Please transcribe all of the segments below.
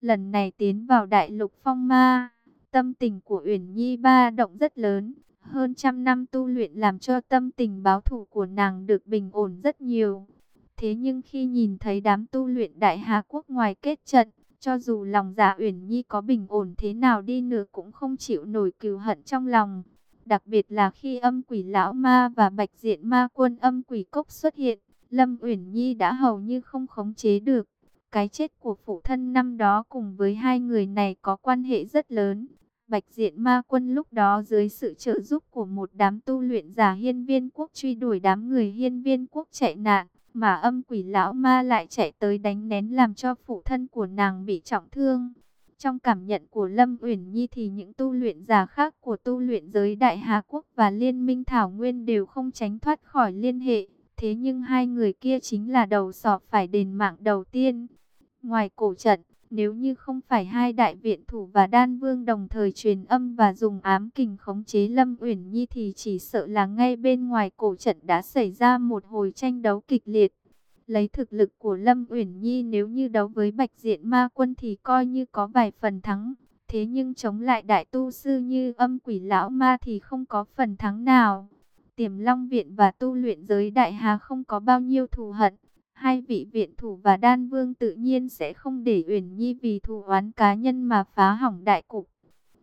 Lần này tiến vào đại lục phong ma, tâm tình của Uyển Nhi ba động rất lớn. Hơn trăm năm tu luyện làm cho tâm tình báo thù của nàng được bình ổn rất nhiều. Thế nhưng khi nhìn thấy đám tu luyện đại Hà Quốc ngoài kết trận, cho dù lòng giả dạ Uyển Nhi có bình ổn thế nào đi nữa cũng không chịu nổi cừu hận trong lòng. Đặc biệt là khi âm quỷ lão ma và bạch diện ma quân âm quỷ cốc xuất hiện, Lâm Uyển Nhi đã hầu như không khống chế được. Cái chết của phụ thân năm đó cùng với hai người này có quan hệ rất lớn. Bạch diện ma quân lúc đó dưới sự trợ giúp của một đám tu luyện giả hiên viên quốc truy đuổi đám người hiên viên quốc chạy nạn, mà âm quỷ lão ma lại chạy tới đánh nén làm cho phụ thân của nàng bị trọng thương. Trong cảm nhận của Lâm Uyển Nhi thì những tu luyện giả khác của tu luyện giới Đại Hà Quốc và Liên minh Thảo Nguyên đều không tránh thoát khỏi liên hệ. Thế nhưng hai người kia chính là đầu sọ phải đền mạng đầu tiên. Ngoài cổ trận, nếu như không phải hai đại viện thủ và đan vương đồng thời truyền âm và dùng ám kình khống chế Lâm Uyển Nhi thì chỉ sợ là ngay bên ngoài cổ trận đã xảy ra một hồi tranh đấu kịch liệt. Lấy thực lực của Lâm Uyển Nhi nếu như đấu với Bạch Diện Ma Quân thì coi như có vài phần thắng. Thế nhưng chống lại đại tu sư như âm quỷ lão ma thì không có phần thắng nào. Tiềm Long Viện và tu luyện giới Đại Hà không có bao nhiêu thù hận. Hai vị viện thủ và đan vương tự nhiên sẽ không để Uyển Nhi vì thù oán cá nhân mà phá hỏng đại cục.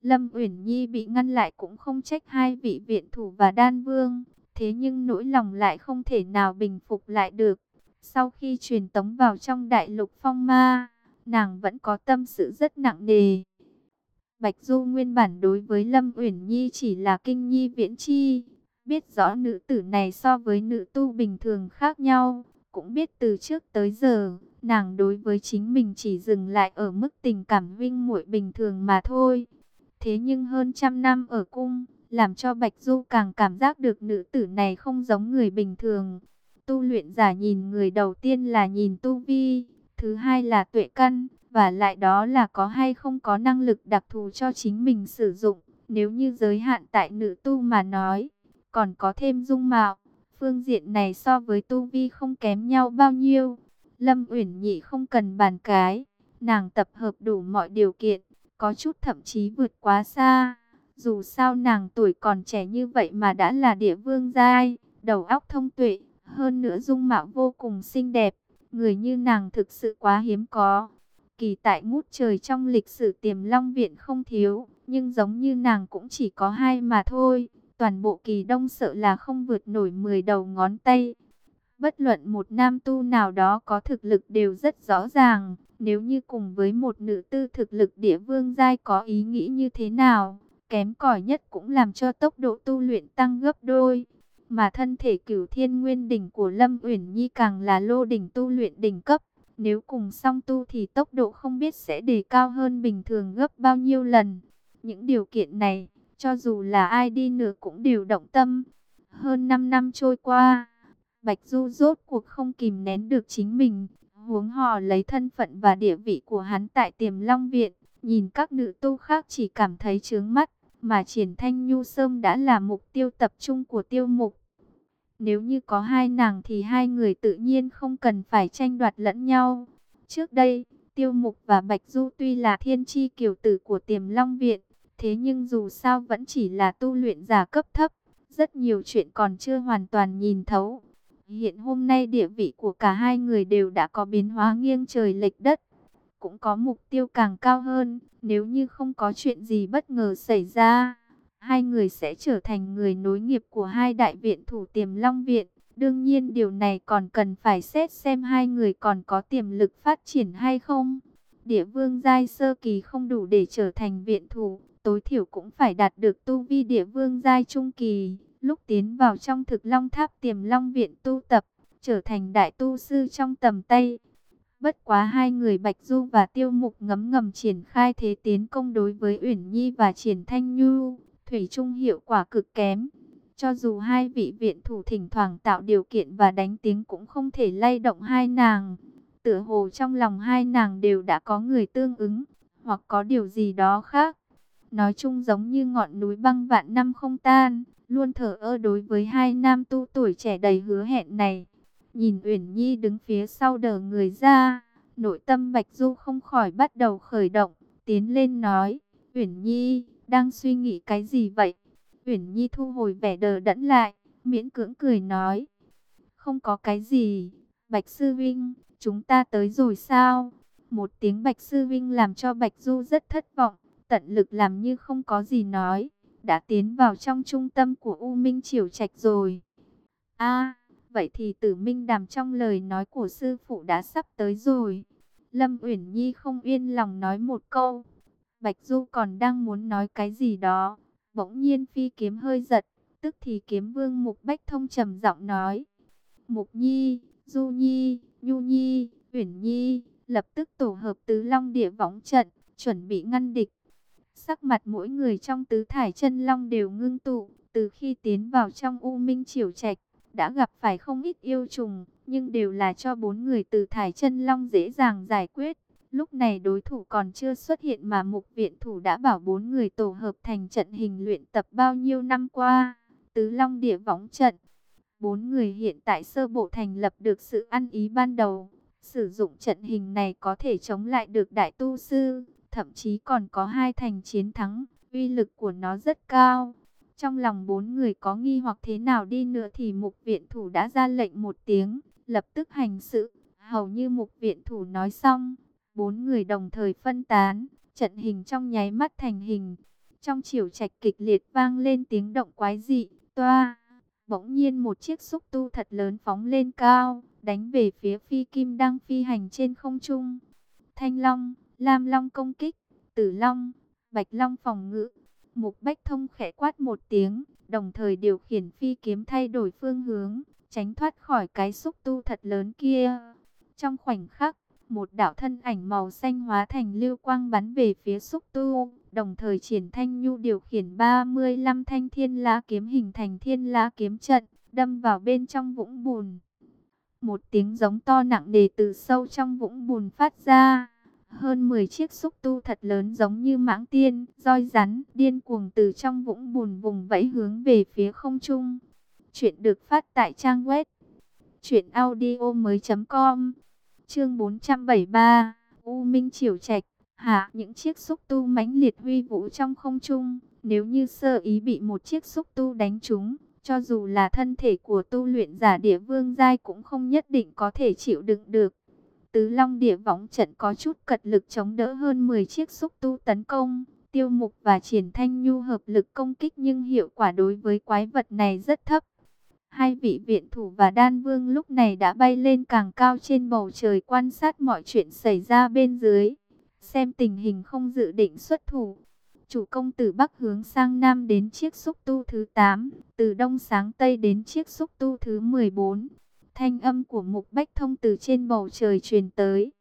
Lâm Uyển Nhi bị ngăn lại cũng không trách hai vị viện thủ và đan vương. Thế nhưng nỗi lòng lại không thể nào bình phục lại được. Sau khi truyền tống vào trong đại lục phong ma, nàng vẫn có tâm sự rất nặng nề. Bạch Du nguyên bản đối với Lâm Uyển Nhi chỉ là kinh nhi viễn chi, biết rõ nữ tử này so với nữ tu bình thường khác nhau, cũng biết từ trước tới giờ, nàng đối với chính mình chỉ dừng lại ở mức tình cảm vinh muội bình thường mà thôi. Thế nhưng hơn trăm năm ở cung, làm cho Bạch Du càng cảm giác được nữ tử này không giống người bình thường. Tu luyện giả nhìn người đầu tiên là nhìn tu vi, thứ hai là tuệ căn, và lại đó là có hay không có năng lực đặc thù cho chính mình sử dụng. Nếu như giới hạn tại nữ tu mà nói, còn có thêm dung mạo, phương diện này so với tu vi không kém nhau bao nhiêu. Lâm Uyển Nhị không cần bàn cái, nàng tập hợp đủ mọi điều kiện, có chút thậm chí vượt quá xa. Dù sao nàng tuổi còn trẻ như vậy mà đã là địa vương giai, đầu óc thông tuệ, hơn nữa dung mạo vô cùng xinh đẹp, người như nàng thực sự quá hiếm có. Kỳ tại ngút trời trong lịch sử tiềm long viện không thiếu, nhưng giống như nàng cũng chỉ có hai mà thôi. Toàn bộ kỳ đông sợ là không vượt nổi 10 đầu ngón tay. Bất luận một nam tu nào đó có thực lực đều rất rõ ràng. Nếu như cùng với một nữ tư thực lực địa vương giai có ý nghĩ như thế nào, kém cỏi nhất cũng làm cho tốc độ tu luyện tăng gấp đôi mà thân thể cửu thiên nguyên đỉnh của Lâm Uyển Nhi càng là lô đỉnh tu luyện đỉnh cấp. Nếu cùng song tu thì tốc độ không biết sẽ đề cao hơn bình thường gấp bao nhiêu lần. Những điều kiện này, cho dù là ai đi nữa cũng đều động tâm. Hơn 5 năm trôi qua, Bạch Du rốt cuộc không kìm nén được chính mình. Huống họ lấy thân phận và địa vị của hắn tại tiềm long viện, nhìn các nữ tu khác chỉ cảm thấy chướng mắt mà triển thanh nhu sơm đã là mục tiêu tập trung của tiêu mục. Nếu như có hai nàng thì hai người tự nhiên không cần phải tranh đoạt lẫn nhau. Trước đây, tiêu mục và Bạch Du tuy là thiên chi kiều tử của tiềm long viện, thế nhưng dù sao vẫn chỉ là tu luyện giả cấp thấp, rất nhiều chuyện còn chưa hoàn toàn nhìn thấu. Hiện hôm nay địa vị của cả hai người đều đã có biến hóa nghiêng trời lệch đất cũng có mục tiêu càng cao hơn. Nếu như không có chuyện gì bất ngờ xảy ra, hai người sẽ trở thành người nối nghiệp của hai đại viện thủ tiềm long viện. Đương nhiên điều này còn cần phải xét xem hai người còn có tiềm lực phát triển hay không. Địa vương giai sơ kỳ không đủ để trở thành viện thủ, tối thiểu cũng phải đạt được tu vi địa vương giai trung kỳ. Lúc tiến vào trong thực long tháp tiềm long viện tu tập, trở thành đại tu sư trong tầm tay. Bất quá hai người Bạch Du và Tiêu Mục ngấm ngầm triển khai thế tiến công đối với Uyển Nhi và Triển Thanh Nhu, thủy trung hiệu quả cực kém. Cho dù hai vị viện thủ thỉnh thoảng tạo điều kiện và đánh tiếng cũng không thể lay động hai nàng. Tựa hồ trong lòng hai nàng đều đã có người tương ứng, hoặc có điều gì đó khác. Nói chung giống như ngọn núi băng vạn năm không tan, luôn thở ơ đối với hai nam tu tuổi trẻ đầy hứa hẹn này. Nhìn Uyển Nhi đứng phía sau đờ người ra, Nội tâm Bạch Du không khỏi bắt đầu khởi động, tiến lên nói, Uyển Nhi, đang suy nghĩ cái gì vậy? Uyển Nhi thu hồi vẻ đờ đẫn lại, miễn cưỡng cười nói, không có cái gì, Bạch Sư Vinh, chúng ta tới rồi sao? Một tiếng Bạch Sư Vinh làm cho Bạch Du rất thất vọng, tận lực làm như không có gì nói, đã tiến vào trong trung tâm của U Minh Triều Trạch rồi. A, vậy thì Tử Minh Đàm trong lời nói của sư phụ đã sắp tới rồi. Lâm Uyển Nhi không yên lòng nói một câu. Bạch Du còn đang muốn nói cái gì đó, bỗng nhiên phi kiếm hơi giật, tức thì kiếm vương Mục Bách Thông trầm giọng nói: "Mục Nhi, Du Nhi, Nhu Nhi, Uyển Nhi, lập tức tổ hợp tứ long địa võng trận, chuẩn bị ngăn địch." Sắc mặt mỗi người trong tứ thải chân long đều ngưng tụ, từ khi tiến vào trong U Minh Triều Trạch, đã gặp phải không ít yêu trùng, nhưng đều là cho bốn người từ thải chân long dễ dàng giải quyết. Lúc này đối thủ còn chưa xuất hiện mà mục viện thủ đã bảo bốn người tổ hợp thành trận hình luyện tập bao nhiêu năm qua. Tứ long địa võng trận. Bốn người hiện tại sơ bộ thành lập được sự ăn ý ban đầu. Sử dụng trận hình này có thể chống lại được đại tu sư thậm chí còn có hai thành chiến thắng, uy lực của nó rất cao. Trong lòng bốn người có nghi hoặc thế nào đi nữa thì mục viện thủ đã ra lệnh một tiếng, lập tức hành sự. Hầu như mục viện thủ nói xong, bốn người đồng thời phân tán, trận hình trong nháy mắt thành hình. Trong chiều trạch kịch liệt vang lên tiếng động quái dị, toa. Bỗng nhiên một chiếc xúc tu thật lớn phóng lên cao, đánh về phía phi kim đang phi hành trên không trung. Thanh Long Lam Long công kích, Tử Long, Bạch Long phòng ngự. Mục Bách Thông khẽ quát một tiếng, đồng thời điều khiển phi kiếm thay đổi phương hướng, tránh thoát khỏi cái xúc tu thật lớn kia. Trong khoảnh khắc, một đạo thân ảnh màu xanh hóa thành lưu quang bắn về phía xúc tu, đồng thời triển thanh nhu điều khiển 35 thanh thiên lá kiếm hình thành thiên lá kiếm trận, đâm vào bên trong vũng bùn. Một tiếng giống to nặng nề từ sâu trong vũng bùn phát ra hơn 10 chiếc xúc tu thật lớn giống như mãng tiên, roi rắn, điên cuồng từ trong vũng bùn vùng vẫy hướng về phía không trung. Chuyện được phát tại trang web truyệnaudiomoi.com. Chương 473, U Minh Triều Trạch, hạ những chiếc xúc tu mãnh liệt huy vũ trong không trung, nếu như sơ ý bị một chiếc xúc tu đánh trúng, cho dù là thân thể của tu luyện giả địa vương giai cũng không nhất định có thể chịu đựng được. Tứ Long địa võng trận có chút cật lực chống đỡ hơn 10 chiếc xúc tu tấn công. Tiêu mục và triển thanh nhu hợp lực công kích nhưng hiệu quả đối với quái vật này rất thấp. Hai vị viện thủ và đan vương lúc này đã bay lên càng cao trên bầu trời quan sát mọi chuyện xảy ra bên dưới. Xem tình hình không dự định xuất thủ. Chủ công từ Bắc hướng sang Nam đến chiếc xúc tu thứ 8, từ Đông sáng Tây đến chiếc xúc tu thứ 14. Thanh âm của Mục Bách Thông từ trên bầu trời truyền tới.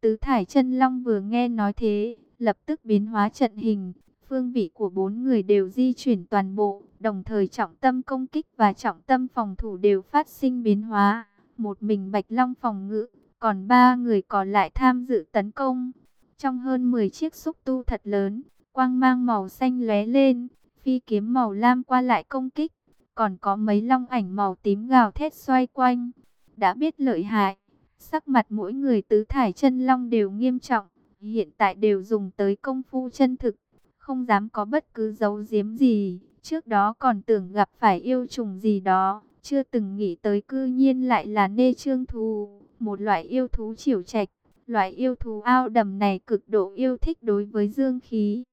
Tứ Thải chân Long vừa nghe nói thế, lập tức biến hóa trận hình. Phương vị của bốn người đều di chuyển toàn bộ, đồng thời trọng tâm công kích và trọng tâm phòng thủ đều phát sinh biến hóa. Một mình Bạch Long phòng ngự, còn ba người còn lại tham dự tấn công. Trong hơn 10 chiếc xúc tu thật lớn, quang mang màu xanh lóe lên, phi kiếm màu lam qua lại công kích còn có mấy long ảnh màu tím gào thét xoay quanh. Đã biết lợi hại, sắc mặt mỗi người tứ thải chân long đều nghiêm trọng, hiện tại đều dùng tới công phu chân thực, không dám có bất cứ dấu giếm gì. Trước đó còn tưởng gặp phải yêu trùng gì đó, chưa từng nghĩ tới cư nhiên lại là nê trương thú, một loại yêu thú chiều trạch. Loại yêu thú ao đầm này cực độ yêu thích đối với dương khí.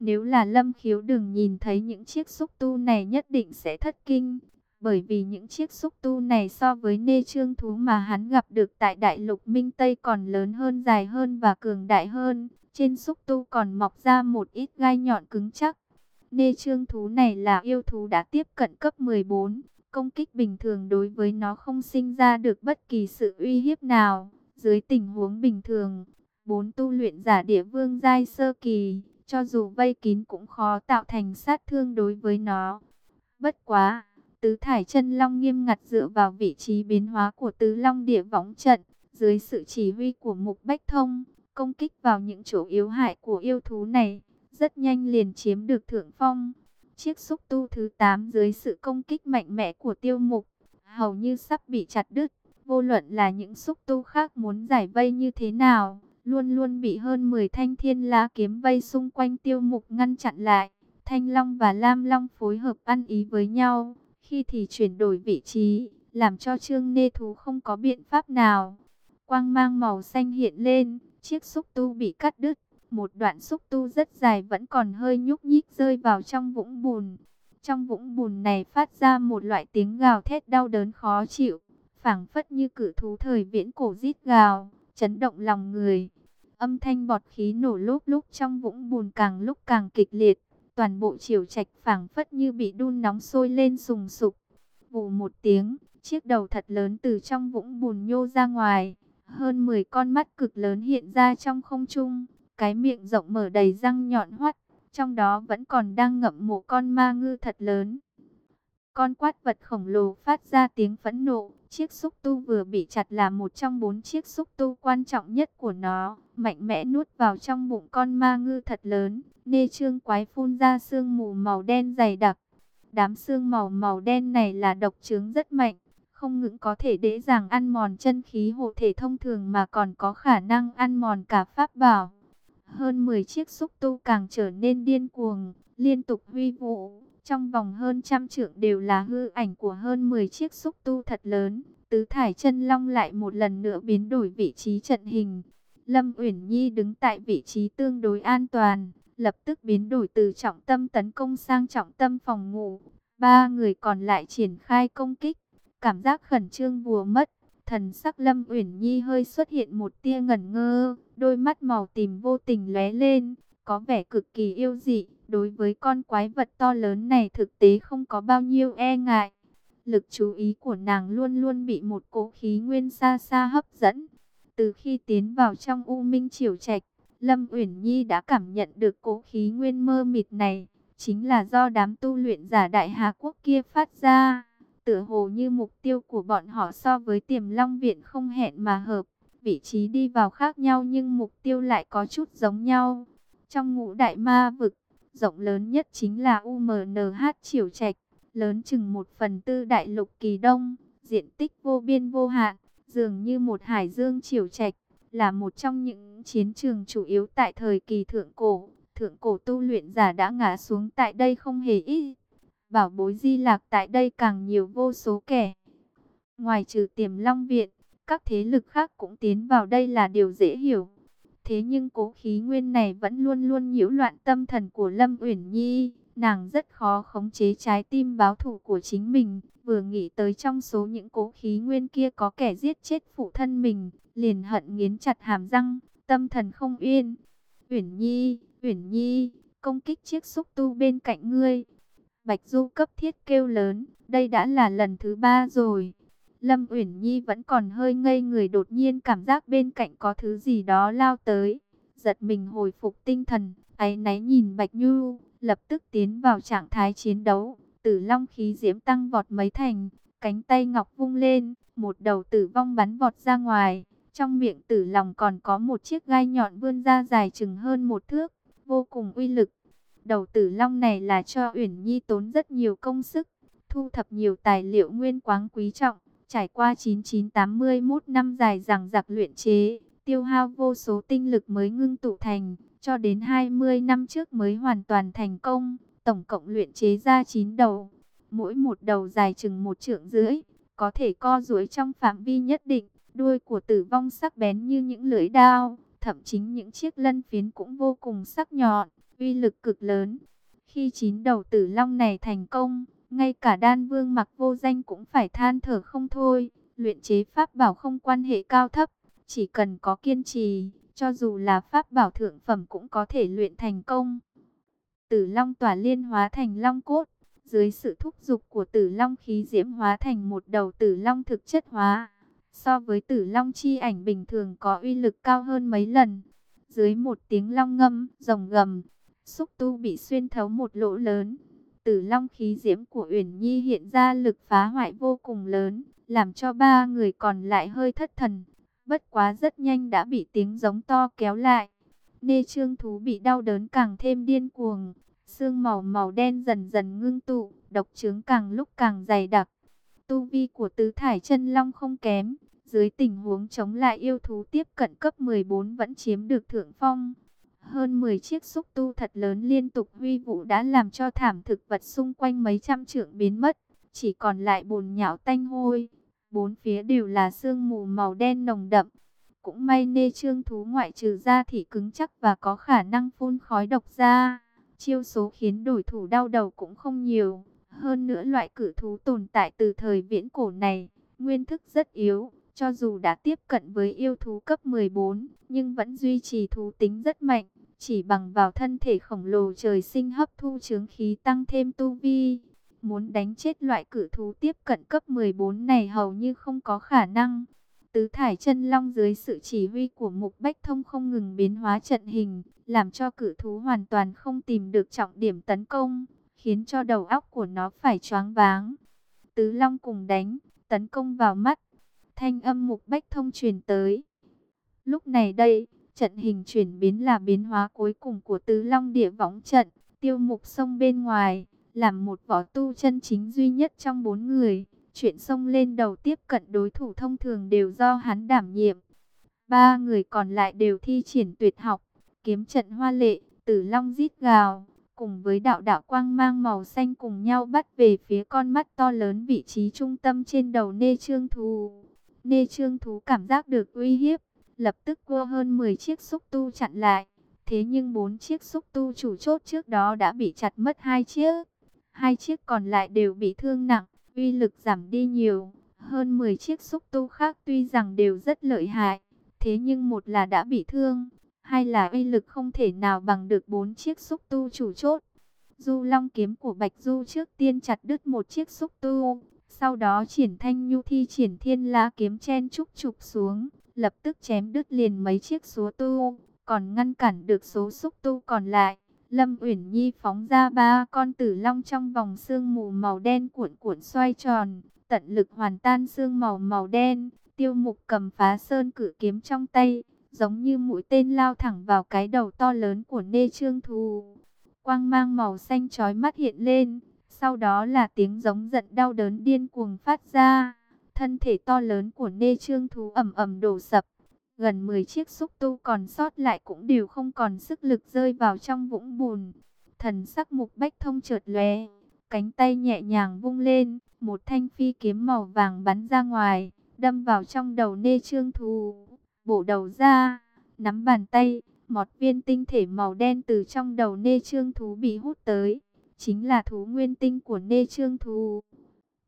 Nếu là lâm khiếu đừng nhìn thấy những chiếc xúc tu này nhất định sẽ thất kinh. Bởi vì những chiếc xúc tu này so với nê trương thú mà hắn gặp được tại đại lục Minh Tây còn lớn hơn dài hơn và cường đại hơn. Trên xúc tu còn mọc ra một ít gai nhọn cứng chắc. Nê trương thú này là yêu thú đã tiếp cận cấp 14. Công kích bình thường đối với nó không sinh ra được bất kỳ sự uy hiếp nào. Dưới tình huống bình thường, bốn tu luyện giả địa vương giai sơ kỳ cho dù vây kín cũng khó tạo thành sát thương đối với nó. Bất quá, tứ thải chân long nghiêm ngặt dựa vào vị trí biến hóa của tứ long địa võng trận, dưới sự chỉ huy của mục bách thông, công kích vào những chỗ yếu hại của yêu thú này, rất nhanh liền chiếm được thượng phong. Chiếc xúc tu thứ 8 dưới sự công kích mạnh mẽ của tiêu mục, hầu như sắp bị chặt đứt, Vô luận là những xúc tu khác muốn giải vây như thế nào, luôn luôn bị hơn 10 thanh thiên lá kiếm vây xung quanh tiêu mục ngăn chặn lại. Thanh Long và Lam Long phối hợp ăn ý với nhau, khi thì chuyển đổi vị trí, làm cho Trương Nê Thú không có biện pháp nào. Quang mang màu xanh hiện lên, chiếc xúc tu bị cắt đứt, một đoạn xúc tu rất dài vẫn còn hơi nhúc nhích rơi vào trong vũng bùn. Trong vũng bùn này phát ra một loại tiếng gào thét đau đớn khó chịu, phảng phất như cử thú thời viễn cổ rít gào, chấn động lòng người. Âm thanh bọt khí nổ lúc lúc trong vũng bùn càng lúc càng kịch liệt, toàn bộ chiều trạch phảng phất như bị đun nóng sôi lên sùng sục. Vù một tiếng, chiếc đầu thật lớn từ trong vũng bùn nhô ra ngoài, hơn 10 con mắt cực lớn hiện ra trong không trung, cái miệng rộng mở đầy răng nhọn hoắt, trong đó vẫn còn đang ngậm một con ma ngư thật lớn. Con quát vật khổng lồ phát ra tiếng phẫn nộ, chiếc xúc tu vừa bị chặt là một trong bốn chiếc xúc tu quan trọng nhất của nó, mạnh mẽ nuốt vào trong bụng con ma ngư thật lớn, nê trương quái phun ra sương mù màu đen dày đặc. Đám xương màu màu đen này là độc trướng rất mạnh, không những có thể dễ dàng ăn mòn chân khí hộ thể thông thường mà còn có khả năng ăn mòn cả pháp bảo. Hơn 10 chiếc xúc tu càng trở nên điên cuồng, liên tục huy vũ. Trong vòng hơn trăm trượng đều là hư ảnh của hơn 10 chiếc xúc tu thật lớn. Tứ thải chân long lại một lần nữa biến đổi vị trí trận hình. Lâm Uyển Nhi đứng tại vị trí tương đối an toàn, lập tức biến đổi từ trọng tâm tấn công sang trọng tâm phòng ngủ. Ba người còn lại triển khai công kích, cảm giác khẩn trương vùa mất. Thần sắc Lâm Uyển Nhi hơi xuất hiện một tia ngẩn ngơ, đôi mắt màu tím vô tình lóe lên, có vẻ cực kỳ yêu dị. Đối với con quái vật to lớn này thực tế không có bao nhiêu e ngại. Lực chú ý của nàng luôn luôn bị một cỗ khí nguyên xa xa hấp dẫn. Từ khi tiến vào trong U Minh Triều Trạch, Lâm Uyển Nhi đã cảm nhận được cỗ khí nguyên mơ mịt này, chính là do đám tu luyện giả Đại Hà Quốc kia phát ra tựa hồ như mục tiêu của bọn họ so với tiềm long viện không hẹn mà hợp. Vị trí đi vào khác nhau nhưng mục tiêu lại có chút giống nhau. Trong ngũ đại ma vực, rộng lớn nhất chính là UMNH Triều Trạch, lớn chừng một phần tư đại lục kỳ đông, diện tích vô biên vô hạn, dường như một hải dương Triều Trạch, là một trong những chiến trường chủ yếu tại thời kỳ thượng cổ. Thượng cổ tu luyện giả đã ngã xuống tại đây không hề ít bảo bối di lạc tại đây càng nhiều vô số kẻ. Ngoài trừ tiềm long viện, các thế lực khác cũng tiến vào đây là điều dễ hiểu. Thế nhưng cố khí nguyên này vẫn luôn luôn nhiễu loạn tâm thần của Lâm Uyển Nhi. Nàng rất khó khống chế trái tim báo thù của chính mình. Vừa nghĩ tới trong số những cố khí nguyên kia có kẻ giết chết phụ thân mình. Liền hận nghiến chặt hàm răng, tâm thần không yên. Uyển Nhi, Uyển Nhi, công kích chiếc xúc tu bên cạnh ngươi. Bạch Du cấp thiết kêu lớn, đây đã là lần thứ ba rồi. Lâm Uyển Nhi vẫn còn hơi ngây người đột nhiên cảm giác bên cạnh có thứ gì đó lao tới. Giật mình hồi phục tinh thần, áy náy nhìn Bạch Nhu, lập tức tiến vào trạng thái chiến đấu. Tử long khí diễm tăng vọt mấy thành, cánh tay ngọc vung lên, một đầu tử vong bắn vọt ra ngoài. Trong miệng tử lòng còn có một chiếc gai nhọn vươn ra dài chừng hơn một thước, vô cùng uy lực. Đầu tử long này là cho Uyển Nhi tốn rất nhiều công sức, thu thập nhiều tài liệu nguyên quáng quý trọng, trải qua 9981 năm dài rằng giặc luyện chế, tiêu hao vô số tinh lực mới ngưng tụ thành, cho đến 20 năm trước mới hoàn toàn thành công, tổng cộng luyện chế ra 9 đầu, mỗi một đầu dài chừng một trượng rưỡi, có thể co duỗi trong phạm vi nhất định, đuôi của tử vong sắc bén như những lưỡi đao, thậm chí những chiếc lân phiến cũng vô cùng sắc nhọn uy lực cực lớn. Khi chín đầu tử long này thành công, ngay cả đan vương mặc vô danh cũng phải than thở không thôi. Luyện chế pháp bảo không quan hệ cao thấp, chỉ cần có kiên trì, cho dù là pháp bảo thượng phẩm cũng có thể luyện thành công. Tử long tỏa liên hóa thành long cốt, dưới sự thúc giục của tử long khí diễm hóa thành một đầu tử long thực chất hóa. So với tử long chi ảnh bình thường có uy lực cao hơn mấy lần. Dưới một tiếng long ngâm, rồng gầm, Xúc tu bị xuyên thấu một lỗ lớn. Tử long khí diễm của Uyển Nhi hiện ra lực phá hoại vô cùng lớn, làm cho ba người còn lại hơi thất thần. Bất quá rất nhanh đã bị tiếng giống to kéo lại. Nê trương thú bị đau đớn càng thêm điên cuồng. Xương màu màu đen dần dần ngưng tụ, độc trướng càng lúc càng dày đặc. Tu vi của tứ thải chân long không kém, dưới tình huống chống lại yêu thú tiếp cận cấp 14 vẫn chiếm được thượng phong. Hơn 10 chiếc xúc tu thật lớn liên tục huy vụ đã làm cho thảm thực vật xung quanh mấy trăm trượng biến mất. Chỉ còn lại bùn nhão tanh hôi. Bốn phía đều là sương mù màu đen nồng đậm. Cũng may nê trương thú ngoại trừ da thì cứng chắc và có khả năng phun khói độc ra. Chiêu số khiến đổi thủ đau đầu cũng không nhiều. Hơn nữa loại cử thú tồn tại từ thời viễn cổ này, nguyên thức rất yếu. Cho dù đã tiếp cận với yêu thú cấp 14, nhưng vẫn duy trì thú tính rất mạnh. Chỉ bằng vào thân thể khổng lồ trời sinh hấp thu chướng khí tăng thêm tu vi. Muốn đánh chết loại cử thú tiếp cận cấp 14 này hầu như không có khả năng. Tứ thải chân long dưới sự chỉ huy của Mục Bách Thông không ngừng biến hóa trận hình, làm cho cử thú hoàn toàn không tìm được trọng điểm tấn công, khiến cho đầu óc của nó phải choáng váng. Tứ long cùng đánh, tấn công vào mắt, thanh âm Mục Bách Thông truyền tới. Lúc này đây, trận hình chuyển biến là biến hóa cuối cùng của Tứ Long Địa Võng trận, tiêu mục sông bên ngoài, làm một võ tu chân chính duy nhất trong bốn người. Chuyện sông lên đầu tiếp cận đối thủ thông thường đều do hắn đảm nhiệm. Ba người còn lại đều thi triển tuyệt học, kiếm trận hoa lệ, tử long rít gào, cùng với đạo đạo quang mang màu xanh cùng nhau bắt về phía con mắt to lớn vị trí trung tâm trên đầu nê trương thù Nê trương thú cảm giác được uy hiếp, lập tức cua hơn 10 chiếc xúc tu chặn lại. Thế nhưng bốn chiếc xúc tu chủ chốt trước đó đã bị chặt mất hai chiếc. Hai chiếc còn lại đều bị thương nặng, uy lực giảm đi nhiều. Hơn 10 chiếc xúc tu khác tuy rằng đều rất lợi hại, thế nhưng một là đã bị thương, hai là uy lực không thể nào bằng được bốn chiếc xúc tu chủ chốt. Du long kiếm của Bạch Du trước tiên chặt đứt một chiếc xúc tu, sau đó triển thanh nhu thi triển thiên la kiếm chen trúc trục xuống, lập tức chém đứt liền mấy chiếc số tu, còn ngăn cản được số xúc tu còn lại. Lâm Uyển Nhi phóng ra ba con tử long trong vòng xương mù màu đen cuộn cuộn xoay tròn, tận lực hoàn tan xương màu màu đen. Tiêu Mục cầm phá sơn cử kiếm trong tay, giống như mũi tên lao thẳng vào cái đầu to lớn của Nê Trương Thù. Quang mang màu xanh chói mắt hiện lên, sau đó là tiếng giống giận đau đớn điên cuồng phát ra. Thân thể to lớn của Nê Trương Thú ẩm ẩm đổ sập. Gần 10 chiếc xúc tu còn sót lại cũng đều không còn sức lực rơi vào trong vũng bùn. Thần sắc mục bách thông chợt lóe, cánh tay nhẹ nhàng vung lên, một thanh phi kiếm màu vàng bắn ra ngoài, đâm vào trong đầu nê trương thú, bổ đầu ra, nắm bàn tay, một viên tinh thể màu đen từ trong đầu nê trương thú bị hút tới, chính là thú nguyên tinh của nê trương thú.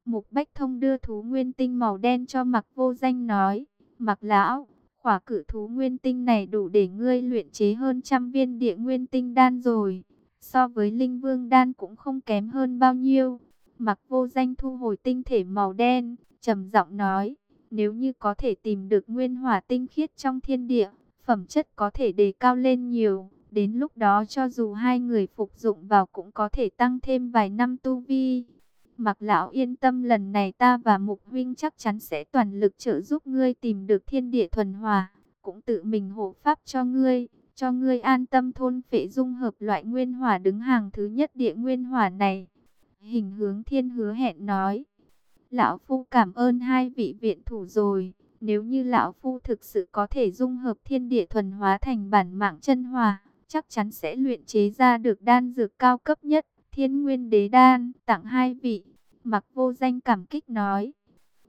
Mục Bách Thông đưa thú nguyên tinh màu đen cho mặc vô danh nói, mặc lão, khỏa cử thú nguyên tinh này đủ để ngươi luyện chế hơn trăm viên địa nguyên tinh đan rồi. So với linh vương đan cũng không kém hơn bao nhiêu. Mặc vô danh thu hồi tinh thể màu đen, trầm giọng nói, nếu như có thể tìm được nguyên hỏa tinh khiết trong thiên địa, phẩm chất có thể đề cao lên nhiều. Đến lúc đó cho dù hai người phục dụng vào cũng có thể tăng thêm vài năm tu vi. Mặc lão yên tâm lần này ta và Mục Huynh chắc chắn sẽ toàn lực trợ giúp ngươi tìm được thiên địa thuần hòa, cũng tự mình hộ pháp cho ngươi, cho ngươi an tâm thôn phệ dung hợp loại nguyên hỏa đứng hàng thứ nhất địa nguyên hỏa này. Hình hướng thiên hứa hẹn nói, lão phu cảm ơn hai vị viện thủ rồi, nếu như lão phu thực sự có thể dung hợp thiên địa thuần hóa thành bản mạng chân hòa, chắc chắn sẽ luyện chế ra được đan dược cao cấp nhất thiên nguyên đế đan, tặng hai vị. Mặc vô danh cảm kích nói.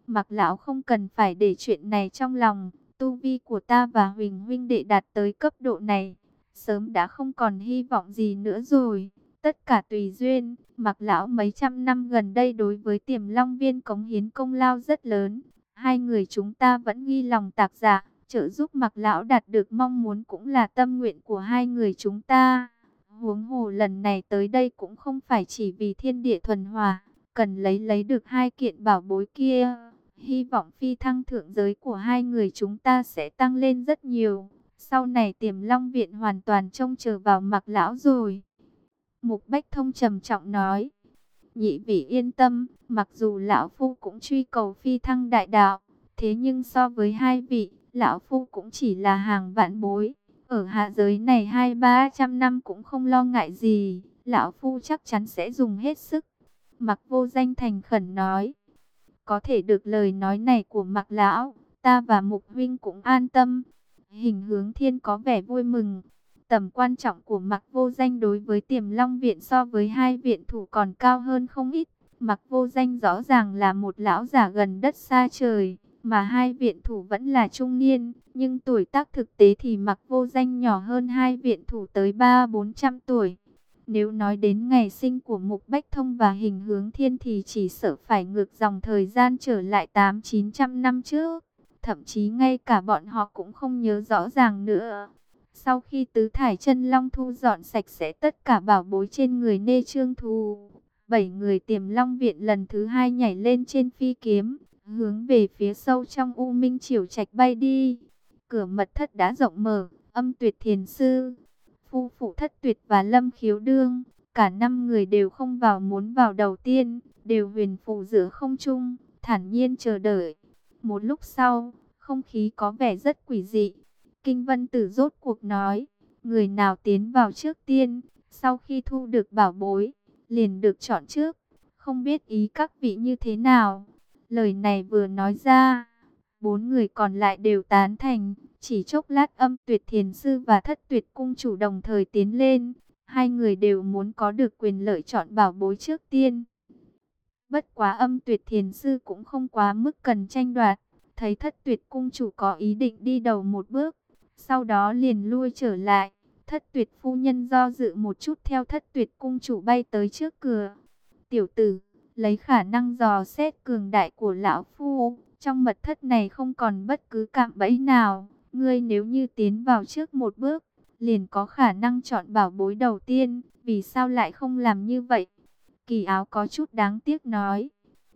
Mặc lão không cần phải để chuyện này trong lòng. Tu vi của ta và Huỳnh huynh đệ đạt tới cấp độ này. Sớm đã không còn hy vọng gì nữa rồi. Tất cả tùy duyên. Mặc lão mấy trăm năm gần đây đối với tiềm long viên cống hiến công lao rất lớn. Hai người chúng ta vẫn ghi lòng tạc giả. Trợ giúp mặc lão đạt được mong muốn cũng là tâm nguyện của hai người chúng ta. Huống hồ lần này tới đây cũng không phải chỉ vì thiên địa thuần hòa, cần lấy lấy được hai kiện bảo bối kia. Hy vọng phi thăng thượng giới của hai người chúng ta sẽ tăng lên rất nhiều. Sau này tiềm long viện hoàn toàn trông chờ vào mặc lão rồi. Mục Bách Thông trầm trọng nói. Nhị vị yên tâm, mặc dù lão phu cũng truy cầu phi thăng đại đạo, thế nhưng so với hai vị, lão phu cũng chỉ là hàng vạn bối. Ở hạ giới này hai ba trăm năm cũng không lo ngại gì, lão phu chắc chắn sẽ dùng hết sức. Mặc vô danh thành khẩn nói, có thể được lời nói này của mặc lão, ta và Mục Huynh cũng an tâm. Hình hướng thiên có vẻ vui mừng. Tầm quan trọng của mặc vô danh đối với tiềm long viện so với hai viện thủ còn cao hơn không ít. Mặc vô danh rõ ràng là một lão già gần đất xa trời, mà hai viện thủ vẫn là trung niên, nhưng tuổi tác thực tế thì mặc vô danh nhỏ hơn hai viện thủ tới ba bốn trăm tuổi. Nếu nói đến ngày sinh của Mục Bách Thông và hình hướng thiên thì chỉ sợ phải ngược dòng thời gian trở lại 8-900 năm trước. Thậm chí ngay cả bọn họ cũng không nhớ rõ ràng nữa. Sau khi tứ thải chân long thu dọn sạch sẽ tất cả bảo bối trên người nê trương thù, bảy người tiềm long viện lần thứ hai nhảy lên trên phi kiếm, hướng về phía sâu trong u minh triều trạch bay đi. Cửa mật thất đã rộng mở, âm tuyệt thiền sư, phu phụ thất tuyệt và lâm khiếu đương, cả năm người đều không vào muốn vào đầu tiên, đều huyền phù giữa không trung, thản nhiên chờ đợi. Một lúc sau, không khí có vẻ rất quỷ dị. Kinh Vân Tử rốt cuộc nói, người nào tiến vào trước tiên, sau khi thu được bảo bối, liền được chọn trước. Không biết ý các vị như thế nào. Lời này vừa nói ra, bốn người còn lại đều tán thành. Chỉ chốc lát âm tuyệt thiền sư và thất tuyệt cung chủ đồng thời tiến lên. Hai người đều muốn có được quyền lợi chọn bảo bối trước tiên. Bất quá âm tuyệt thiền sư cũng không quá mức cần tranh đoạt. Thấy thất tuyệt cung chủ có ý định đi đầu một bước. Sau đó liền lui trở lại. Thất tuyệt phu nhân do dự một chút theo thất tuyệt cung chủ bay tới trước cửa. Tiểu tử, lấy khả năng dò xét cường đại của lão phu. Trong mật thất này không còn bất cứ cạm bẫy nào. Ngươi nếu như tiến vào trước một bước, liền có khả năng chọn bảo bối đầu tiên. Vì sao lại không làm như vậy? Kỳ áo có chút đáng tiếc nói.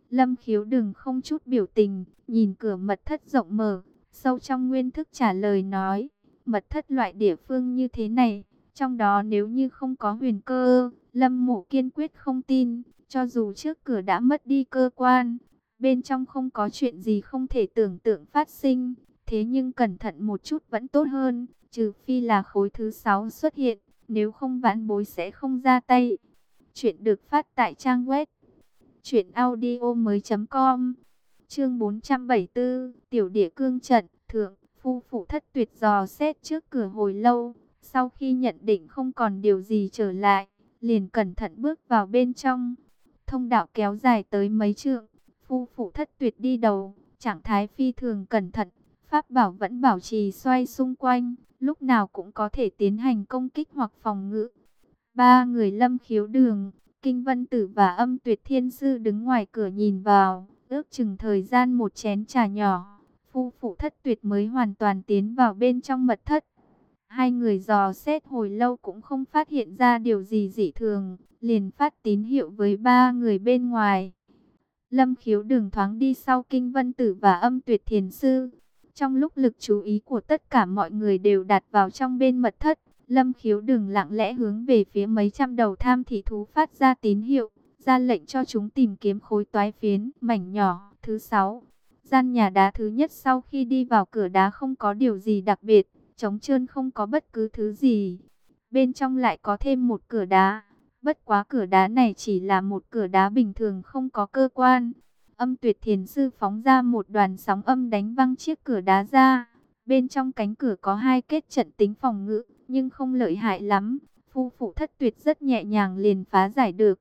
Lâm khiếu đừng không chút biểu tình, nhìn cửa mật thất rộng mở, sâu trong nguyên thức trả lời nói. Mật thất loại địa phương như thế này, trong đó nếu như không có huyền cơ, Lâm mộ kiên quyết không tin, cho dù trước cửa đã mất đi cơ quan, bên trong không có chuyện gì không thể tưởng tượng phát sinh, thế nhưng cẩn thận một chút vẫn tốt hơn, trừ phi là khối thứ sáu xuất hiện, nếu không vãn bối sẽ không ra tay. Chuyện được phát tại trang web truyệnaudiomoi.com. Chương 474, Tiểu Địa Cương trận, thượng, phu phụ thất tuyệt dò xét trước cửa hồi lâu, sau khi nhận định không còn điều gì trở lại, liền cẩn thận bước vào bên trong. Thông đạo kéo dài tới mấy trượng, phu phụ thất tuyệt đi đầu, trạng thái phi thường cẩn thận, pháp bảo vẫn bảo trì xoay xung quanh, lúc nào cũng có thể tiến hành công kích hoặc phòng ngự. Ba người lâm khiếu đường, Kinh Vân Tử và âm tuyệt thiên sư đứng ngoài cửa nhìn vào, ước chừng thời gian một chén trà nhỏ. Phu phụ thất tuyệt mới hoàn toàn tiến vào bên trong mật thất. Hai người dò xét hồi lâu cũng không phát hiện ra điều gì dị thường, liền phát tín hiệu với ba người bên ngoài. Lâm khiếu đường thoáng đi sau kinh vân tử và âm tuyệt thiền sư. Trong lúc lực chú ý của tất cả mọi người đều đặt vào trong bên mật thất, Lâm khiếu đường lặng lẽ hướng về phía mấy trăm đầu tham thị thú phát ra tín hiệu, ra lệnh cho chúng tìm kiếm khối toái phiến, mảnh nhỏ. Thứ sáu, gian nhà đá thứ nhất sau khi đi vào cửa đá không có điều gì đặc biệt, trống trơn không có bất cứ thứ gì. Bên trong lại có thêm một cửa đá, bất quá cửa đá này chỉ là một cửa đá bình thường không có cơ quan. Âm tuyệt thiền sư phóng ra một đoàn sóng âm đánh văng chiếc cửa đá ra. Bên trong cánh cửa có hai kết trận tính phòng ngự, nhưng không lợi hại lắm. Phu phụ thất tuyệt rất nhẹ nhàng liền phá giải được.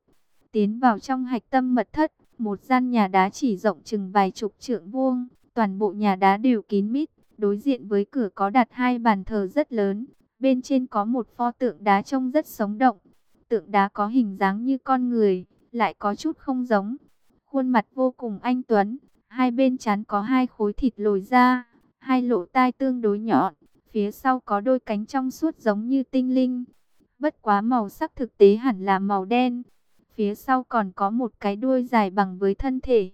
Tiến vào trong hạch tâm mật thất, một gian nhà đá chỉ rộng chừng vài chục trượng vuông, toàn bộ nhà đá đều kín mít, đối diện với cửa có đặt hai bàn thờ rất lớn, bên trên có một pho tượng đá trông rất sống động. Tượng đá có hình dáng như con người, lại có chút không giống. Khuôn mặt vô cùng anh tuấn, hai bên trán có hai khối thịt lồi ra, hai lỗ tai tương đối nhọn, phía sau có đôi cánh trong suốt giống như tinh linh. Bất quá màu sắc thực tế hẳn là màu đen. Phía sau còn có một cái đuôi dài bằng với thân thể.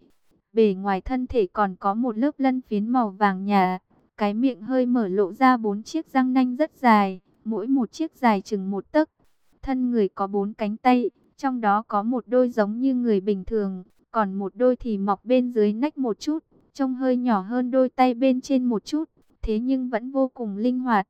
Bề ngoài thân thể còn có một lớp lân phiến màu vàng nhạt cái miệng hơi mở lộ ra bốn chiếc răng nanh rất dài, mỗi một chiếc dài chừng một tấc. Thân người có bốn cánh tay, trong đó có một đôi giống như người bình thường, còn một đôi thì mọc bên dưới nách một chút trông hơi nhỏ hơn đôi tay bên trên một chút, thế nhưng vẫn vô cùng linh hoạt.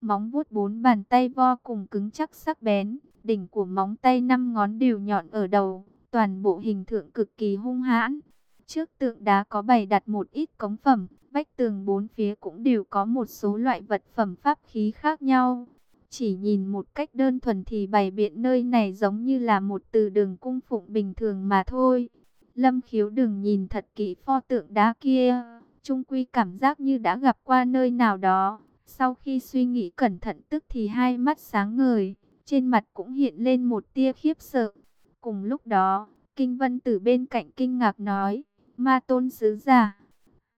Móng vuốt bốn bàn tay vo cùng cứng chắc sắc bén, đỉnh của móng tay năm ngón đều nhọn ở đầu, toàn bộ hình thượng cực kỳ hung hãn. Trước tượng đá có bày đặt một ít cống phẩm, Vách tường bốn phía cũng đều có một số loại vật phẩm pháp khí khác nhau. Chỉ nhìn một cách đơn thuần thì bày biện nơi này giống như là một từ đường cung phụng bình thường mà thôi. Lâm khiếu đừng nhìn thật kỹ pho tượng đá kia. Trung quy cảm giác như đã gặp qua nơi nào đó. Sau khi suy nghĩ cẩn thận tức thì hai mắt sáng ngời. Trên mặt cũng hiện lên một tia khiếp sợ. Cùng lúc đó, Kinh Vân từ bên cạnh kinh ngạc nói. Ma tôn sứ giả.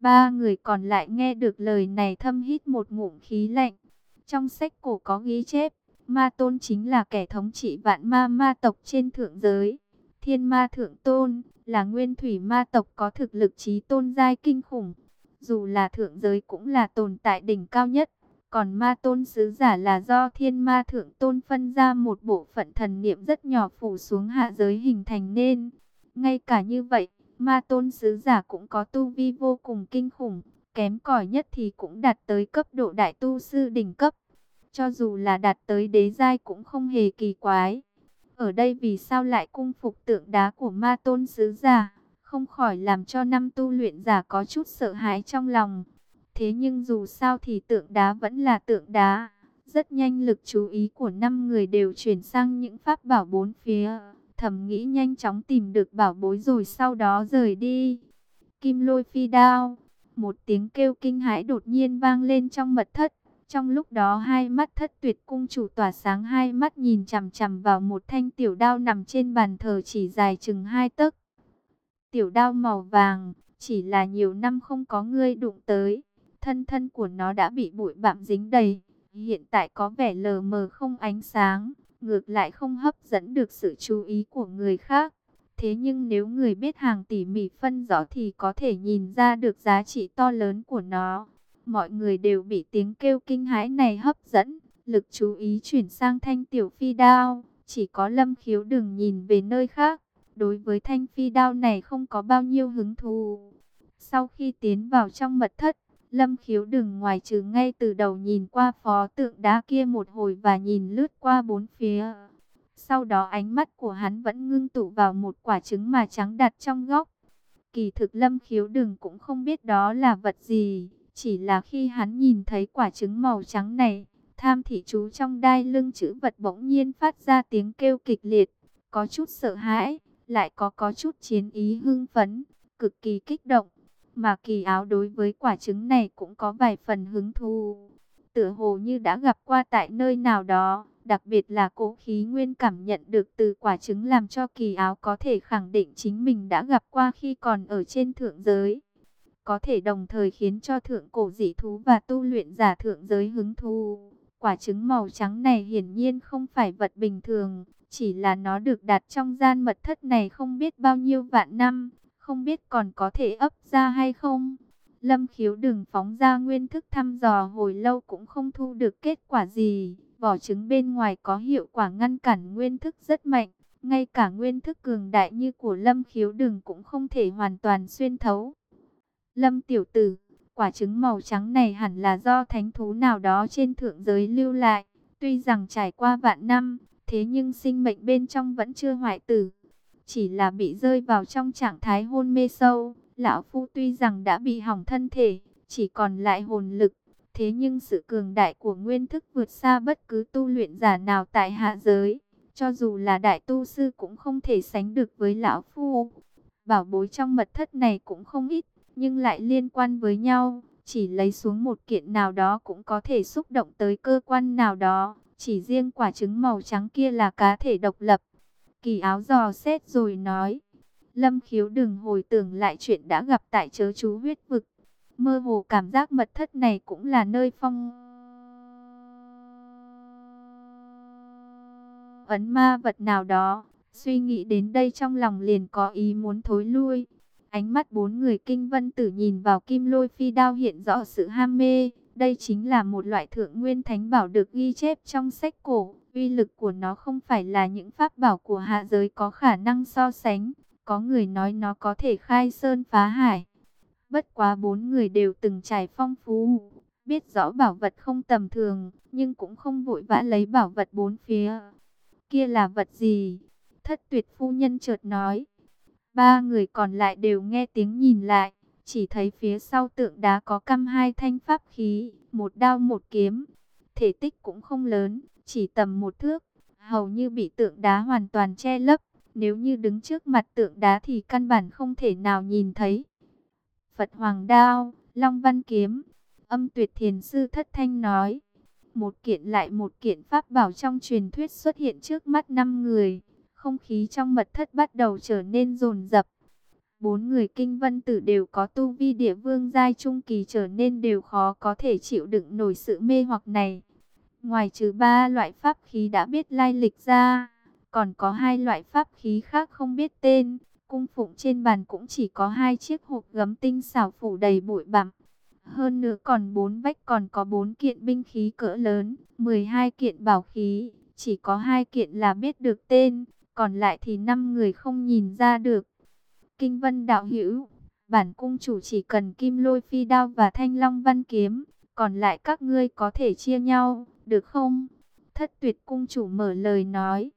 Ba người còn lại nghe được lời này thâm hít một ngụm khí lạnh. Trong sách cổ có ghi chép, ma tôn chính là kẻ thống trị vạn ma ma tộc trên thượng giới. Thiên ma thượng tôn, là nguyên thủy ma tộc có thực lực trí tôn giai kinh khủng. Dù là thượng giới cũng là tồn tại đỉnh cao nhất. Còn ma tôn sứ giả là do thiên ma thượng tôn phân ra một bộ phận thần niệm rất nhỏ phủ xuống hạ giới hình thành nên. Ngay cả như vậy, ma tôn sứ giả cũng có tu vi vô cùng kinh khủng. Kém cỏi nhất thì cũng đạt tới cấp độ đại tu sư đỉnh cấp. Cho dù là đạt tới đế giai cũng không hề kỳ quái. Ở đây vì sao lại cung phục tượng đá của ma tôn sứ giả? Không khỏi làm cho năm tu luyện giả có chút sợ hãi trong lòng. Thế nhưng dù sao thì tượng đá vẫn là tượng đá. Rất nhanh lực chú ý của năm người đều chuyển sang những pháp bảo bốn phía. Thầm nghĩ nhanh chóng tìm được bảo bối rồi sau đó rời đi. Kim lôi phi đao. Một tiếng kêu kinh hãi đột nhiên vang lên trong mật thất. Trong lúc đó hai mắt thất tuyệt cung chủ tỏa sáng hai mắt nhìn chằm chằm vào một thanh tiểu đao nằm trên bàn thờ chỉ dài chừng hai tấc. Tiểu đao màu vàng, chỉ là nhiều năm không có ngươi đụng tới. Thân thân của nó đã bị bụi bặm dính đầy, hiện tại có vẻ lờ mờ không ánh sáng, ngược lại không hấp dẫn được sự chú ý của người khác. Thế nhưng nếu người biết hàng tỉ mỉ phân rõ thì có thể nhìn ra được giá trị to lớn của nó. Mọi người đều bị tiếng kêu kinh hãi này hấp dẫn, lực chú ý chuyển sang thanh tiểu phi đao. Chỉ có lâm khiếu đừng nhìn về nơi khác, đối với thanh phi đao này không có bao nhiêu hứng thú. Sau khi tiến vào trong mật thất, lâm khiếu đừng ngoài trừ ngay từ đầu nhìn qua phó tượng đá kia một hồi và nhìn lướt qua bốn phía. Sau đó ánh mắt của hắn vẫn ngưng tụ vào một quả trứng mà trắng đặt trong góc. Kỳ thực lâm khiếu đừng cũng không biết đó là vật gì. Chỉ là khi hắn nhìn thấy quả trứng màu trắng này, tham thị chú trong đai lưng chữ vật bỗng nhiên phát ra tiếng kêu kịch liệt, có chút sợ hãi, lại có có chút chiến ý hưng phấn, cực kỳ kích động. Mà kỳ áo đối với quả trứng này cũng có vài phần hứng thú. Tựa hồ như đã gặp qua tại nơi nào đó, đặc biệt là cố khí nguyên cảm nhận được từ quả trứng làm cho kỳ áo có thể khẳng định chính mình đã gặp qua khi còn ở trên thượng giới có thể đồng thời khiến cho thượng cổ dị thú và tu luyện giả thượng giới hứng thú. Quả trứng màu trắng này hiển nhiên không phải vật bình thường, chỉ là nó được đặt trong gian mật thất này không biết bao nhiêu vạn năm, không biết còn có thể ấp ra hay không. Lâm khiếu đừng phóng ra nguyên thức thăm dò hồi lâu cũng không thu được kết quả gì. Vỏ trứng bên ngoài có hiệu quả ngăn cản nguyên thức rất mạnh. Ngay cả nguyên thức cường đại như của lâm khiếu đừng cũng không thể hoàn toàn xuyên thấu. Lâm tiểu tử, quả trứng màu trắng này hẳn là do thánh thú nào đó trên thượng giới lưu lại. Tuy rằng trải qua vạn năm, thế nhưng sinh mệnh bên trong vẫn chưa hoại tử. Chỉ là bị rơi vào trong trạng thái hôn mê sâu. Lão Phu tuy rằng đã bị hỏng thân thể, chỉ còn lại hồn lực. Thế nhưng sự cường đại của nguyên thức vượt xa bất cứ tu luyện giả nào tại hạ giới. Cho dù là đại tu sư cũng không thể sánh được với Lão Phu. Bảo bối trong mật thất này cũng không ít nhưng lại liên quan với nhau. Chỉ lấy xuống một kiện nào đó cũng có thể xúc động tới cơ quan nào đó. Chỉ riêng quả trứng màu trắng kia là cá thể độc lập. Kỳ áo dò xét rồi nói. Lâm khiếu đừng hồi tưởng lại chuyện đã gặp tại chớ chú huyết vực. Mơ hồ cảm giác mật thất này cũng là nơi phong... Ấn ma vật nào đó. Suy nghĩ đến đây trong lòng liền có ý muốn thối lui. Ánh mắt bốn người kinh vân tử nhìn vào kim lôi phi đao hiện rõ sự ham mê. Đây chính là một loại thượng nguyên thánh bảo được ghi chép trong sách cổ. Uy lực của nó không phải là những pháp bảo của hạ giới có khả năng so sánh. Có người nói nó có thể khai sơn phá hải. Bất quá bốn người đều từng trải phong phú. Biết rõ bảo vật không tầm thường, nhưng cũng không vội vã lấy bảo vật bốn phía. Kia là vật gì? Thất tuyệt phu nhân chợt nói. Ba người còn lại đều nghe tiếng nhìn lại, chỉ thấy phía sau tượng đá có căm hai thanh pháp khí, một đao một kiếm. Thể tích cũng không lớn, chỉ tầm một thước, hầu như bị tượng đá hoàn toàn che lấp. Nếu như đứng trước mặt tượng đá thì căn bản không thể nào nhìn thấy. Phật Hoàng Đao, Long Văn Kiếm, âm tuyệt thiền sư thất thanh nói. Một kiện lại một kiện pháp bảo trong truyền thuyết xuất hiện trước mắt năm người. Không khí trong mật thất bắt đầu trở nên rồn rập. Bốn người kinh vân tử đều có tu vi địa vương giai trung kỳ trở nên đều khó có thể chịu đựng nổi sự mê hoặc này. Ngoài trừ ba loại pháp khí đã biết lai lịch ra, còn có hai loại pháp khí khác không biết tên. Cung phụng trên bàn cũng chỉ có hai chiếc hộp gấm tinh xảo phủ đầy bụi bặm. Hơn nữa còn bốn vách còn có bốn kiện binh khí cỡ lớn, 12 kiện bảo khí, chỉ có hai kiện là biết được tên, còn lại thì năm người không nhìn ra được. Kinh Vân đạo hữu, bản cung chủ chỉ cần kim lôi phi đao và thanh long văn kiếm, còn lại các ngươi có thể chia nhau, được không? Thất tuyệt cung chủ mở lời nói.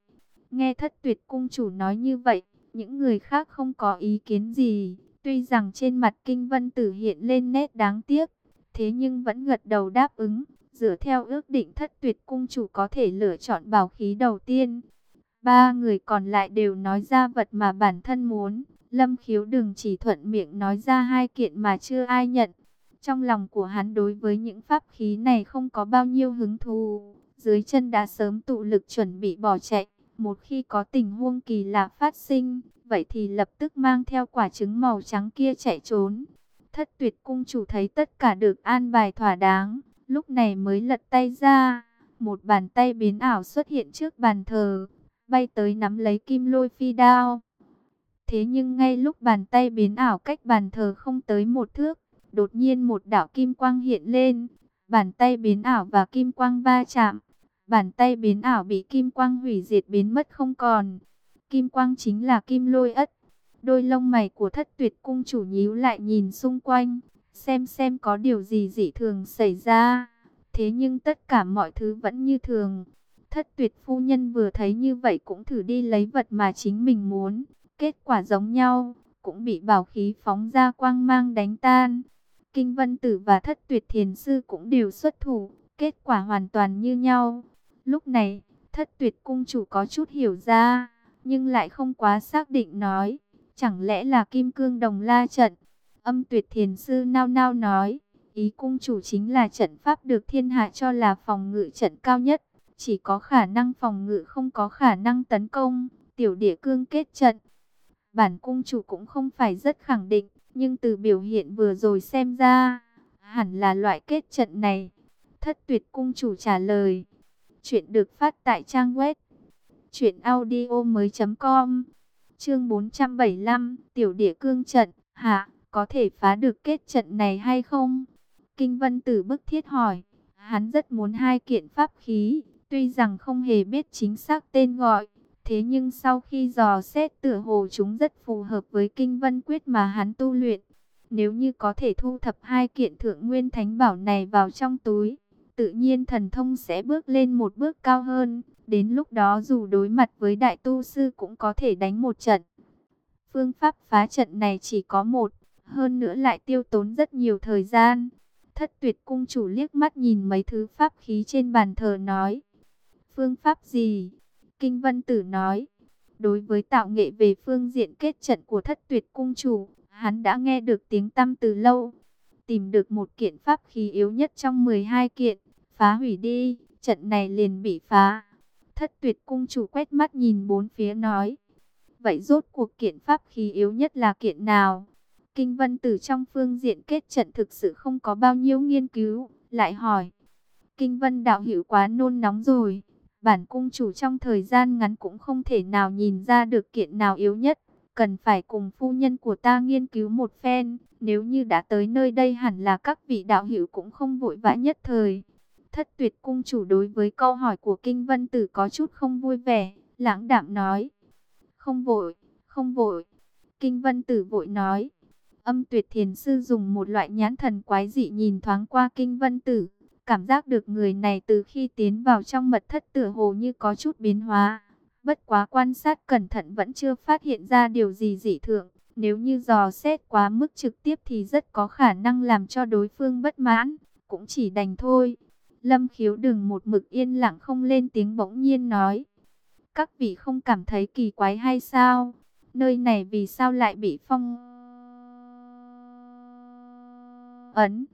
Nghe thất tuyệt cung chủ nói như vậy, những người khác không có ý kiến gì. Tuy rằng trên mặt kinh vân tử hiện lên nét đáng tiếc, thế nhưng vẫn gật đầu đáp ứng. Dựa theo ước định thất tuyệt cung chủ có thể lựa chọn bảo khí đầu tiên. Ba người còn lại đều nói ra vật mà bản thân muốn. Lâm khiếu đừng chỉ thuận miệng nói ra hai kiện mà chưa ai nhận. Trong lòng của hắn đối với những pháp khí này không có bao nhiêu hứng thú. Dưới chân đã sớm tụ lực chuẩn bị bỏ chạy. Một khi có tình huống kỳ lạ phát sinh, vậy thì lập tức mang theo quả trứng màu trắng kia chạy trốn. Thất tuyệt cung chủ thấy tất cả được an bài thỏa đáng, lúc này mới lật tay ra. Một bàn tay biến ảo xuất hiện trước bàn thờ, bay tới nắm lấy kim lôi phi đao. Thế nhưng ngay lúc bàn tay biến ảo cách bàn thờ không tới một thước, đột nhiên một đạo kim quang hiện lên. Bàn tay biến ảo và kim quang va chạm. Bàn tay biến ảo bị kim quang hủy diệt biến mất không còn. Kim quang chính là kim lôi ất. Đôi lông mày của thất tuyệt cung chủ nhíu lại nhìn xung quanh, xem xem có điều gì dị thường xảy ra. Thế nhưng tất cả mọi thứ vẫn như thường. Thất tuyệt phu nhân vừa thấy như vậy cũng thử đi lấy vật mà chính mình muốn. Kết quả giống nhau, cũng bị bảo khí phóng ra quang mang đánh tan. Kinh Vân Tử và Thất Tuyệt Thiền Sư cũng đều xuất thủ, kết quả hoàn toàn như nhau. Lúc này, Thất Tuyệt Cung Chủ có chút hiểu ra, nhưng lại không quá xác định nói, chẳng lẽ là Kim Cương Đồng La Trận. Âm Tuyệt Thiền Sư nao nao nói, ý Cung Chủ chính là trận pháp được thiên hạ cho là phòng ngự trận cao nhất, chỉ có khả năng phòng ngự không có khả năng tấn công, tiểu địa cương kết trận. Bản Cung Chủ cũng không phải rất khẳng định, nhưng từ biểu hiện vừa rồi xem ra, hẳn là loại kết trận này. Thất tuyệt cung chủ trả lời. Chuyện được phát tại trang web. Chuyện audio mới com. Chương 475, Tiểu địa cương trận. Hạ, có thể phá được kết trận này hay không? Kinh Vân Tử bức thiết hỏi. Hắn rất muốn hai kiện pháp khí, tuy rằng không hề biết chính xác tên gọi, Thế nhưng sau khi dò xét tựa hồ chúng rất phù hợp với kinh vân quyết mà hắn tu luyện. Nếu như có thể thu thập hai kiện thượng nguyên thánh bảo này vào trong túi, tự nhiên thần thông sẽ bước lên một bước cao hơn. Đến lúc đó dù đối mặt với đại tu sư cũng có thể đánh một trận. Phương pháp phá trận này chỉ có một, hơn nữa lại tiêu tốn rất nhiều thời gian. Thất tuyệt cung chủ liếc mắt nhìn mấy thứ pháp khí trên bàn thờ nói. Phương pháp gì? Kinh Vân Tử nói, đối với tạo nghệ về phương diện kết trận của thất tuyệt cung chủ, hắn đã nghe được tiếng tăm từ lâu. Tìm được một kiện pháp khí yếu nhất trong 12 kiện, phá hủy đi, trận này liền bị phá. Thất tuyệt cung chủ quét mắt nhìn bốn phía nói. Vậy rốt cuộc kiện pháp khí yếu nhất là kiện nào? Kinh Vân Tử trong phương diện kết trận thực sự không có bao nhiêu nghiên cứu, lại hỏi. Kinh Vân đạo hữu quá nôn nóng rồi, bản cung chủ trong thời gian ngắn cũng không thể nào nhìn ra được kiện nào yếu nhất. Cần phải cùng phu nhân của ta nghiên cứu một phen, nếu như đã tới nơi đây hẳn là các vị đạo hữu cũng không vội vã nhất thời. Thất tuyệt cung chủ đối với câu hỏi của Kinh Vân Tử có chút không vui vẻ, lãng đạm nói. Không vội, không vội. Kinh Vân Tử vội nói. Âm tuyệt thiền sư dùng một loại nhãn thần quái dị nhìn thoáng qua Kinh Vân Tử Cảm giác được người này từ khi tiến vào trong mật thất tựa hồ như có chút biến hóa. Bất quá quan sát cẩn thận vẫn chưa phát hiện ra điều gì dị thường, Nếu như dò xét quá mức trực tiếp thì rất có khả năng làm cho đối phương bất mãn, cũng chỉ đành thôi. Lâm khiếu đừng một mực yên lặng không lên tiếng bỗng nhiên nói. Các vị không cảm thấy kỳ quái hay sao? Nơi này vì sao lại bị phong ấn?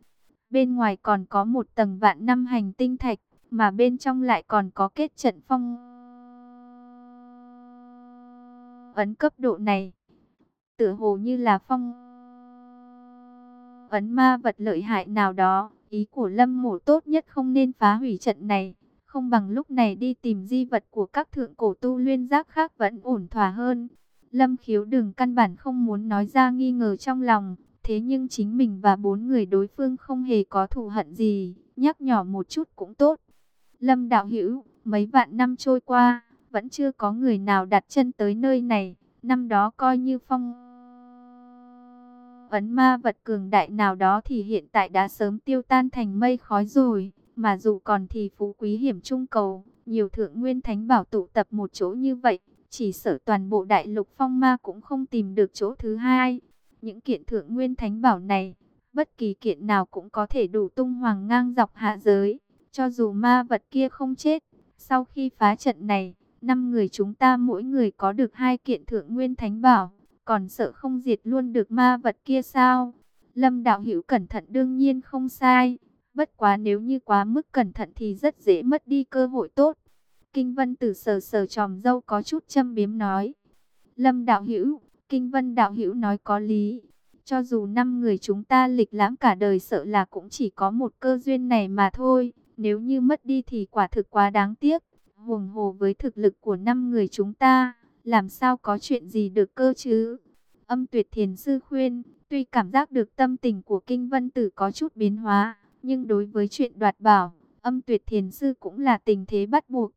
Bên ngoài còn có một tầng vạn năm hành tinh thạch, mà bên trong lại còn có kết trận phong ấn cấp độ này. Tựa hồ như là phong ấn ma vật lợi hại nào đó. Ý của Lâm Mộ tốt nhất không nên phá hủy trận này, không bằng lúc này đi tìm di vật của các thượng cổ tu luyện giác khác vẫn ổn thỏa hơn. Lâm khiếu đừng căn bản không muốn nói ra nghi ngờ trong lòng, thế nhưng chính mình và bốn người đối phương không hề có thù hận gì, nhắc nhỏ một chút cũng tốt. Lâm đạo hữu, mấy vạn năm trôi qua, vẫn chưa có người nào đặt chân tới nơi này, năm đó coi như phong ấn ma vật cường đại nào đó thì hiện tại đã sớm tiêu tan thành mây khói rồi. Mà dù còn thì phú quý hiểm trung cầu, nhiều thượng nguyên thánh bảo tụ tập một chỗ như vậy, chỉ sợ toàn bộ đại lục phong ma cũng không tìm được chỗ thứ hai. Những kiện thượng nguyên thánh bảo này, bất kỳ kiện nào cũng có thể đủ tung hoàng ngang dọc hạ giới, cho dù ma vật kia không chết. Sau khi phá trận này, năm người chúng ta mỗi người có được hai kiện thượng nguyên thánh bảo còn sợ không diệt luôn được ma vật kia sao? Lâm đạo hữu cẩn thận đương nhiên không sai, bất quá nếu như quá mức cẩn thận thì rất dễ mất đi cơ hội tốt. Kinh Vân Tử sờ sờ tròm dâu có chút châm biếm nói. Lâm đạo hữu, Kinh Vân đạo hữu nói có lý. Cho dù năm người chúng ta lịch lãm cả đời sợ là cũng chỉ có một cơ duyên này mà thôi. Nếu như mất đi thì quả thực quá đáng tiếc. Huồng hồ với thực lực của năm người chúng ta làm sao có chuyện gì được cơ chứ? Âm tuyệt thiền sư khuyên, tuy cảm giác được tâm tình của kinh vân tử có chút biến hóa, nhưng đối với chuyện đoạt bảo, âm tuyệt thiền sư cũng là tình thế bắt buộc.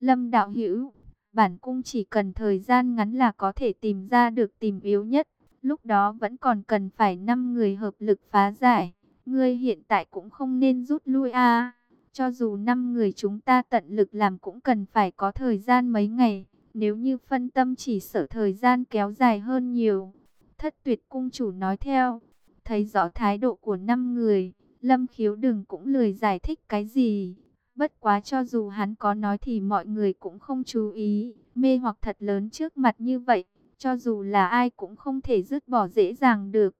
Lâm đạo hữu, bản cung chỉ cần thời gian ngắn là có thể tìm ra được tìm yếu nhất, lúc đó vẫn còn cần phải 5 người hợp lực phá giải. Ngươi hiện tại cũng không nên rút lui a. Cho dù 5 người chúng ta tận lực làm cũng cần phải có thời gian mấy ngày. Nếu như phân tâm chỉ sợ thời gian kéo dài hơn nhiều. Thất tuyệt cung chủ nói theo. Thấy rõ thái độ của năm người. Lâm khiếu đừng cũng lười giải thích cái gì. Bất quá cho dù hắn có nói thì mọi người cũng không chú ý. Mê hoặc thật lớn trước mặt như vậy. Cho dù là ai cũng không thể dứt bỏ dễ dàng được.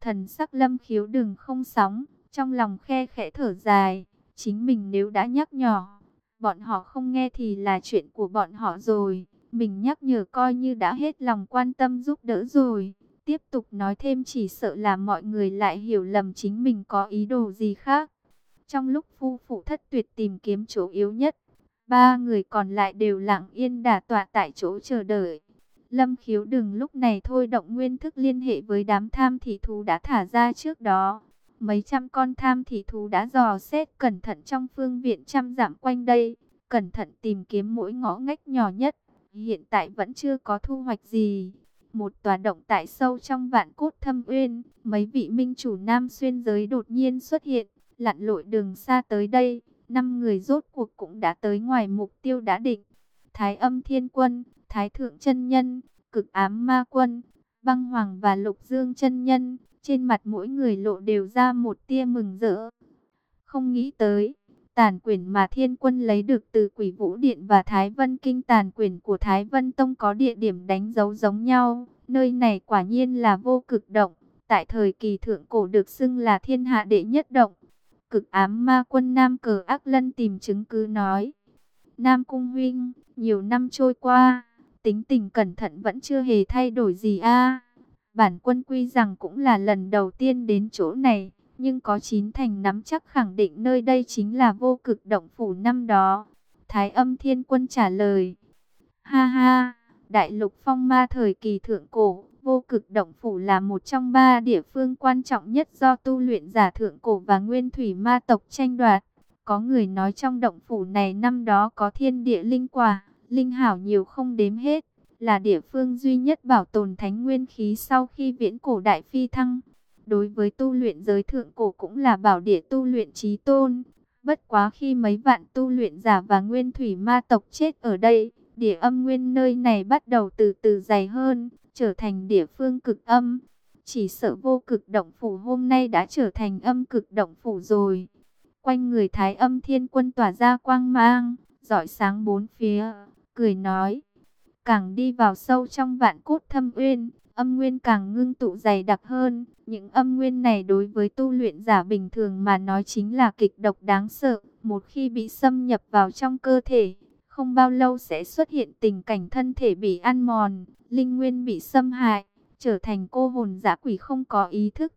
Thần sắc lâm khiếu đừng không sóng. Trong lòng khe khẽ thở dài. Chính mình nếu đã nhắc nhỏ. Bọn họ không nghe thì là chuyện của bọn họ rồi. Mình nhắc nhở coi như đã hết lòng quan tâm giúp đỡ rồi. Tiếp tục nói thêm chỉ sợ là mọi người lại hiểu lầm chính mình có ý đồ gì khác. Trong lúc phu phụ thất tuyệt tìm kiếm chỗ yếu nhất, ba người còn lại đều lặng yên đả tọa tại chỗ chờ đợi. Lâm khiếu đừng lúc này thôi động nguyên thức liên hệ với đám tham thị thú đã thả ra trước đó. Mấy trăm con tham thị thú đã dò xét cẩn thận trong phương viện trăm dặm quanh đây, cẩn thận tìm kiếm mỗi ngõ ngách nhỏ nhất hiện tại vẫn chưa có thu hoạch gì. Một tòa động tại sâu trong vạn cốt thâm uyên, mấy vị minh chủ nam xuyên giới đột nhiên xuất hiện, lặn lội đường xa tới đây, năm người rốt cuộc cũng đã tới ngoài mục tiêu đã định. Thái âm thiên quân, thái thượng chân nhân, cực ám ma quân, băng hoàng và lục dương chân nhân, trên mặt mỗi người lộ đều ra một tia mừng rỡ. Không nghĩ tới, Tàn quyển mà thiên quân lấy được từ quỷ vũ điện và Thái Vân Kinh tàn quyển của Thái Vân Tông có địa điểm đánh dấu giống nhau. Nơi này quả nhiên là vô cực động. Tại thời kỳ thượng cổ được xưng là thiên hạ đệ nhất động. Cực ám ma quân Nam Cờ Ác Lân tìm chứng cứ nói. Nam Cung Huynh, nhiều năm trôi qua, tính tình cẩn thận vẫn chưa hề thay đổi gì a Bản quân quy rằng cũng là lần đầu tiên đến chỗ này nhưng có chín thành nắm chắc khẳng định nơi đây chính là vô cực động phủ năm đó. Thái âm thiên quân trả lời, ha ha, đại lục phong ma thời kỳ thượng cổ, vô cực động phủ là một trong ba địa phương quan trọng nhất do tu luyện giả thượng cổ và nguyên thủy ma tộc tranh đoạt. Có người nói trong động phủ này năm đó có thiên địa linh quả, linh hảo nhiều không đếm hết, là địa phương duy nhất bảo tồn thánh nguyên khí sau khi viễn cổ đại phi thăng. Đối với tu luyện giới thượng cổ cũng là bảo địa tu luyện trí tôn. Bất quá khi mấy vạn tu luyện giả và nguyên thủy ma tộc chết ở đây, địa âm nguyên nơi này bắt đầu từ từ dày hơn trở thành địa phương cực âm. Chỉ sợ vô cực động phủ hôm nay đã trở thành âm cực động phủ rồi. Quanh người thái âm thiên quân tỏa ra quang mang, giỏi sáng bốn phía, cười nói. Càng đi vào sâu trong vạn cốt thâm uyên, âm nguyên càng ngưng tụ dày đặc hơn. Những âm nguyên này đối với tu luyện giả bình thường mà nói chính là kịch độc đáng sợ. Một khi bị xâm nhập vào trong cơ thể, không bao lâu sẽ xuất hiện tình cảnh thân thể bị ăn mòn, linh nguyên bị xâm hại, trở thành cô hồn dã quỷ không có ý thức.